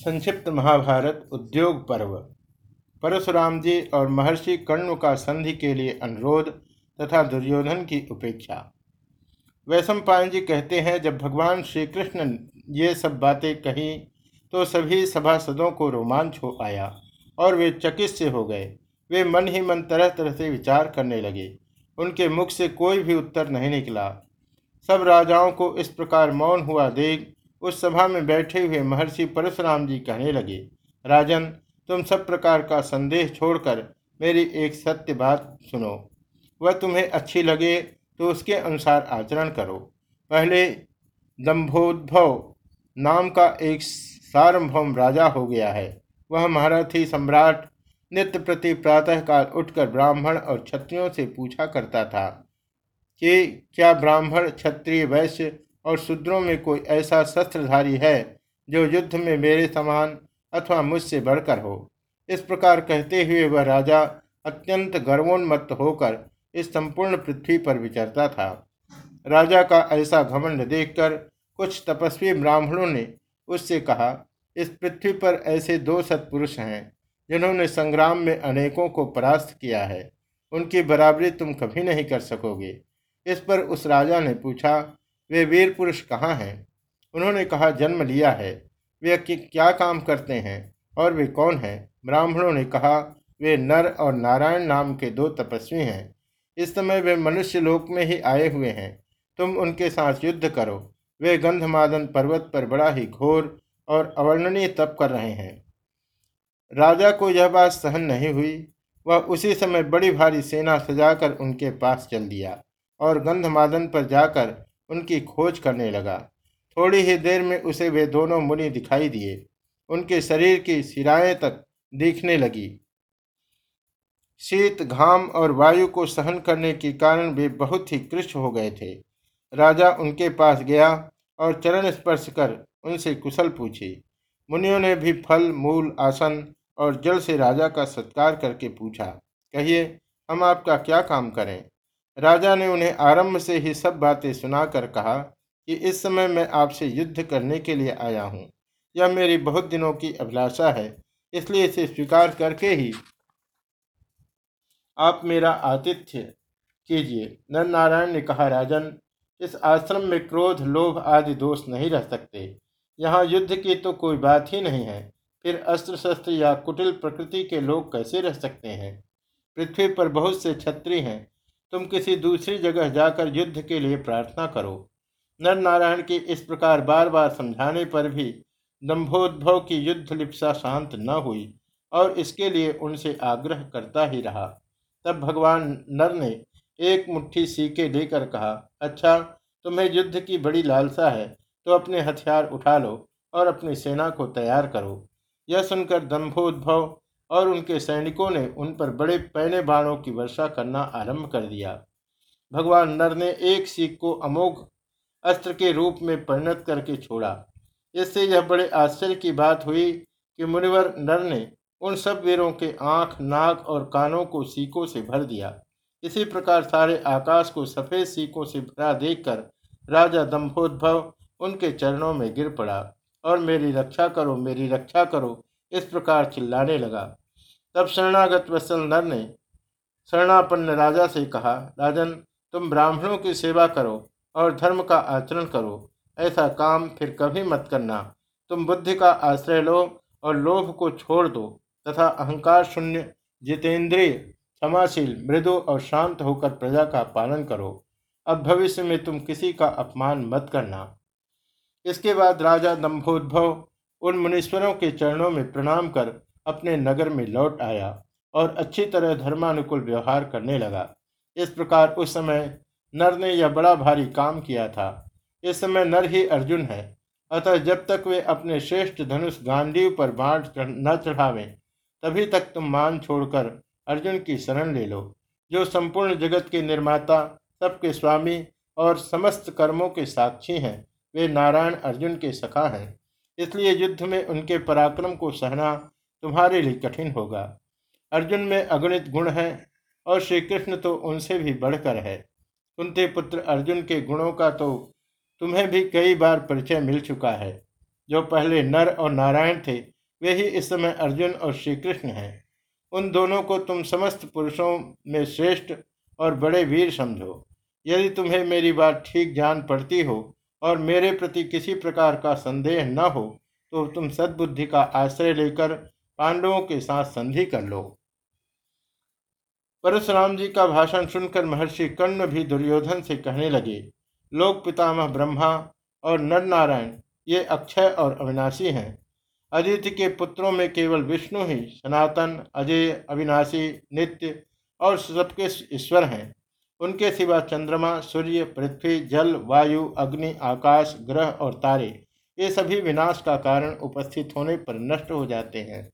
संक्षिप्त महाभारत, उद्योग पर्व। परशुराम जी और महर्षि कर्ण का संधि के लिए अनुरोध तथा दुर्योधन की उपेक्षा। वैशम जी कहते हैं, जब भगवान श्री कृष्ण ये सब बातें कही तो सभी सभासदों को रोमांच हो आया और वे चकित से हो गए। वे मन ही मन तरह तरह से विचार करने लगे। उनके मुख से कोई भी उत्तर नहीं निकला। सब राजाओं को इस प्रकार मौन हुआ देख उस सभा में बैठे हुए महर्षि परशुराम जी कहने लगे, राजन, तुम सब प्रकार का संदेह छोड़कर मेरी एक सत्य बात सुनो। वह तुम्हें अच्छी लगे तो उसके अनुसार आचरण करो। पहले दम्भोद्भव नाम का एक सार्वभौम राजा हो गया है। वह महारथी सम्राट नित्य प्रति प्रातःकाल उठकर ब्राह्मण और क्षत्रियों से पूछा करता था कि क्या ब्राह्मण क्षत्रिय वैश्य और शूद्रों में कोई ऐसा शस्त्रधारी है जो युद्ध में मेरे समान अथवा मुझसे बढ़कर हो। इस प्रकार कहते हुए वह राजा अत्यंत गर्वोन्मत्त होकर इस संपूर्ण पृथ्वी पर विचरता था। राजा का ऐसा घमंड देखकर कुछ तपस्वी ब्राह्मणों ने उससे कहा, इस पृथ्वी पर ऐसे दो सत्पुरुष हैं, जिन्होंने संग्राम में अनेकों को परास्त किया है। उनकी बराबरी तुम कभी नहीं कर सकोगे। इस पर उस राजा ने पूछा वे वीर पुरुष कहाँ हैं? उन्होंने कहा, जन्म लिया है। वे क्या काम करते हैं? और वे कौन हैं? ब्राह्मणों ने कहा, वे नर और नारायण नाम के दो तपस्वी हैं। इस समय वे मनुष्य लोक में ही आए हुए हैं। तुम उनके साथ युद्ध करो। वे गंधमादन पर्वत पर बड़ा ही घोर और अवर्णनीय तप कर रहे हैं। राजा को यह बात सहन नहीं हुई। वह उसी समय बड़ी भारी सेना सजाकर उनके पास चल दिया और गंधमादन पर जाकर उनकी खोज करने लगा। थोड़ी ही देर में उसे वे दोनों मुनि दिखाई दिए। उनके शरीर की सिराएँ तक दिखने लगी। शीत, घाम और वायु को सहन करने के कारण वे बहुत ही कृष्ण हो गए थे। राजा उनके पास गया और चरण स्पर्श कर उनसे कुशल पूछी। मुनियों ने भी फल, मूल, आसन और जल से राजा का सत्कार करके पूछा, कहिए, हम आपका क्या काम करें? राजा ने उन्हें आरंभ से ही सब बातें सुनाकर कहा कि इस समय मैं आपसे युद्ध करने के लिए आया हूँ। यह मेरी बहुत दिनों की अभिलाषा है, इसलिए इसे स्वीकार करके ही आप मेरा आतिथ्य कीजिए। नर नारायण ने कहा, राजन, इस आश्रम में क्रोध, लोभ आदि दोष नहीं रह सकते। यहाँ युद्ध की तो कोई बात ही नहीं है। फिर अस्त्र शस्त्र या कुटिल प्रकृति के लोग कैसे रह सकते हैं? पृथ्वी पर बहुत से छत्री हैं। तुम किसी दूसरी जगह जाकर युद्ध के लिए प्रार्थना करो। नर नारायण के इस प्रकार बार बार समझाने पर भी दम्भोद्भव की युद्ध लिप्सा शांत न हुई और इसके लिए उनसे आग्रह करता ही रहा। तब भगवान नर ने एक मुट्ठी सीके लेकर कहा अच्छा तुम्हें युद्ध की बड़ी लालसा है तो अपने हथियार उठा लो और अपनी सेना को तैयार करो। यह सुनकर दम्भोद्भव और उनके सैनिकों ने उन पर बड़े पैने बाणों की वर्षा करना आरंभ कर दिया। भगवान नर ने एक सीख को अमोघ अस्त्र के रूप में परिणत करके छोड़ा। इससे यह बड़े आश्चर्य की बात हुई कि मुनिवर नर ने उन सब वीरों के आँख, नाक और कानों को सीकों से भर दिया। इसी प्रकार सारे आकाश को सफ़ेद सीकों से भरा देखकर राजा दम्भोद्भव उनके चरणों में गिर पड़ा और मेरी रक्षा करो, मेरी रक्षा करो इस प्रकार चिल्लाने लगा। तब शरणागत वत्सल नर ने शरणापन्न राजा से कहा, राजन, तुम ब्राह्मणों की सेवा करो और धर्म का आचरण करो। ऐसा काम फिर कभी मत करना। तुम बुद्धि का आश्रय लो और लोभ को छोड़ दो तथा अहंकार शून्य, जितेंद्रिय, क्षमाशील, मृदु और शांत होकर प्रजा का पालन करो। अब भविष्य में तुम किसी का अपमान मत करना। इसके बाद राजा दम्भोद्भव उन मुनीश्वरों के चरणों में प्रणाम कर अपने नगर में लौट आया और अच्छी तरह धर्मानुकूल व्यवहार करने लगा। इस प्रकार उस समय नर ने यह बड़ा भारी काम किया था। इस समय नर ही अर्जुन है। अतः जब तक वे अपने श्रेष्ठ धनुष गांडीव पर बाढ़ न चढ़ावें, तभी तक तुम मान छोड़कर अर्जुन की शरण ले लो। जो संपूर्ण जगत के निर्माता, सबके स्वामी और समस्त कर्मों के साक्षी हैं, वे नारायण अर्जुन के सखा हैं। इसलिए युद्ध में उनके पराक्रम को सहना तुम्हारे लिए कठिन होगा। अर्जुन में अगणित गुण है और श्री कृष्ण तो उनसे भी बढ़कर है। कुंती पुत्र अर्जुन के गुणों का तो तुम्हें भी कई बार परिचय मिल चुका है। जो पहले नर और नारायण थे, वे ही इस समय अर्जुन और श्री कृष्ण हैं। उन दोनों को तुम समस्त पुरुषों में श्रेष्ठ और बड़े वीर समझो। यदि तुम्हें मेरी बात ठीक जान पड़ती हो और मेरे प्रति किसी प्रकार का संदेह न हो तो तुम सद्बुद्धि का आश्रय लेकर पांडवों के साथ संधि कर लो। परशुराम जी का भाषण सुनकर महर्षि कर्ण भी दुर्योधन से कहने लगे, लोक पितामह ब्रह्मा और नर नारायण ये अक्षय और अविनाशी हैं। अदिति के पुत्रों में केवल विष्णु ही, सनातन, अजय, अविनाशी, नित्य और सबके ईश्वर हैं। उनके सिवा चंद्रमा, सूर्य, पृथ्वी, जल, वायु, अग्नि, आकाश, ग्रह और तारे, ये सभी विनाश का कारण उपस्थित होने पर नष्ट हो जाते हैं।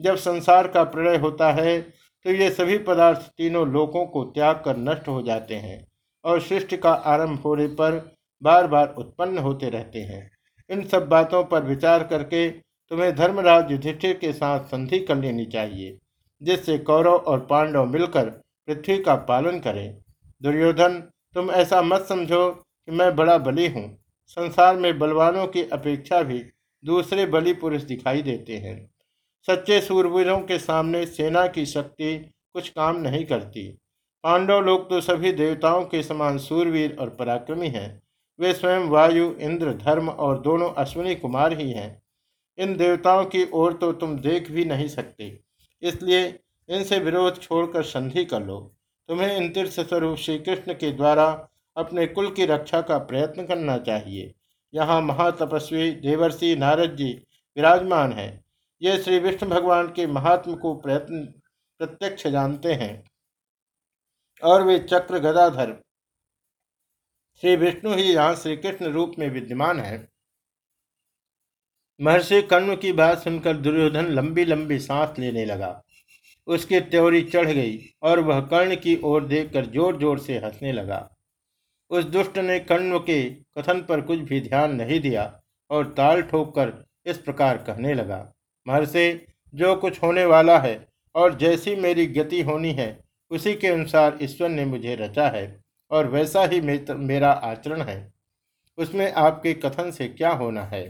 जब संसार का प्रलय होता है तो ये सभी पदार्थ तीनों लोकों को त्याग कर नष्ट हो जाते हैं और सृष्टि का आरंभ होने पर बार बार उत्पन्न होते रहते हैं। इन सब बातों पर विचार करके तुम्हें धर्मराज युधिष्ठिर के साथ संधि कर लेनी चाहिए, जिससे कौरव और पांडव मिलकर पृथ्वी का पालन करें। दुर्योधन, तुम ऐसा मत समझो कि मैं बड़ा बलि हूँ। संसार में बलवानों की अपेक्षा भी दूसरे बलि पुरुष दिखाई देते हैं। सच्चे सूरवीरों के सामने सेना की शक्ति कुछ काम नहीं करती। पांडव लोग तो सभी देवताओं के समान सूरवीर और पराक्रमी हैं। वे स्वयं वायु, इंद्र, धर्म और दोनों अश्विनी कुमार ही हैं। इन देवताओं की ओर तो तुम देख भी नहीं सकते। इसलिए इनसे विरोध छोड़कर संधि कर लो। तुम्हें इन तीर्थ स्वरूप श्री कृष्ण के द्वारा अपने कुल की रक्षा का प्रयत्न करना चाहिए। यहाँ महातपस्वी देवर्षि नारद जी विराजमान है। ये श्री विष्णु भगवान के महात्म को प्रयत्न, प्रत्यक्ष जानते हैं। और वे चक्र गदाधर। श्री विष्णु ही यहाँ श्री कृष्ण रूप में विद्यमान है। महर्षि कर्ण की बात सुनकर दुर्योधन लंबी लंबी सांस लेने लगा। उसकी त्योरी चढ़ गई और वह कर्ण की ओर देखकर ज़ोर ज़ोर से हंसने लगा। उस दुष्ट ने कर्ण के कथन पर कुछ भी ध्यान नहीं दिया और ताल ठोक कर इस प्रकार कहने लगा, महर्षि, जो कुछ होने वाला है और जैसी मेरी गति होनी है, उसी के अनुसार ईश्वर ने मुझे रचा है और वैसा ही मेरा आचरण है। उसमें आपके कथन से क्या होना है?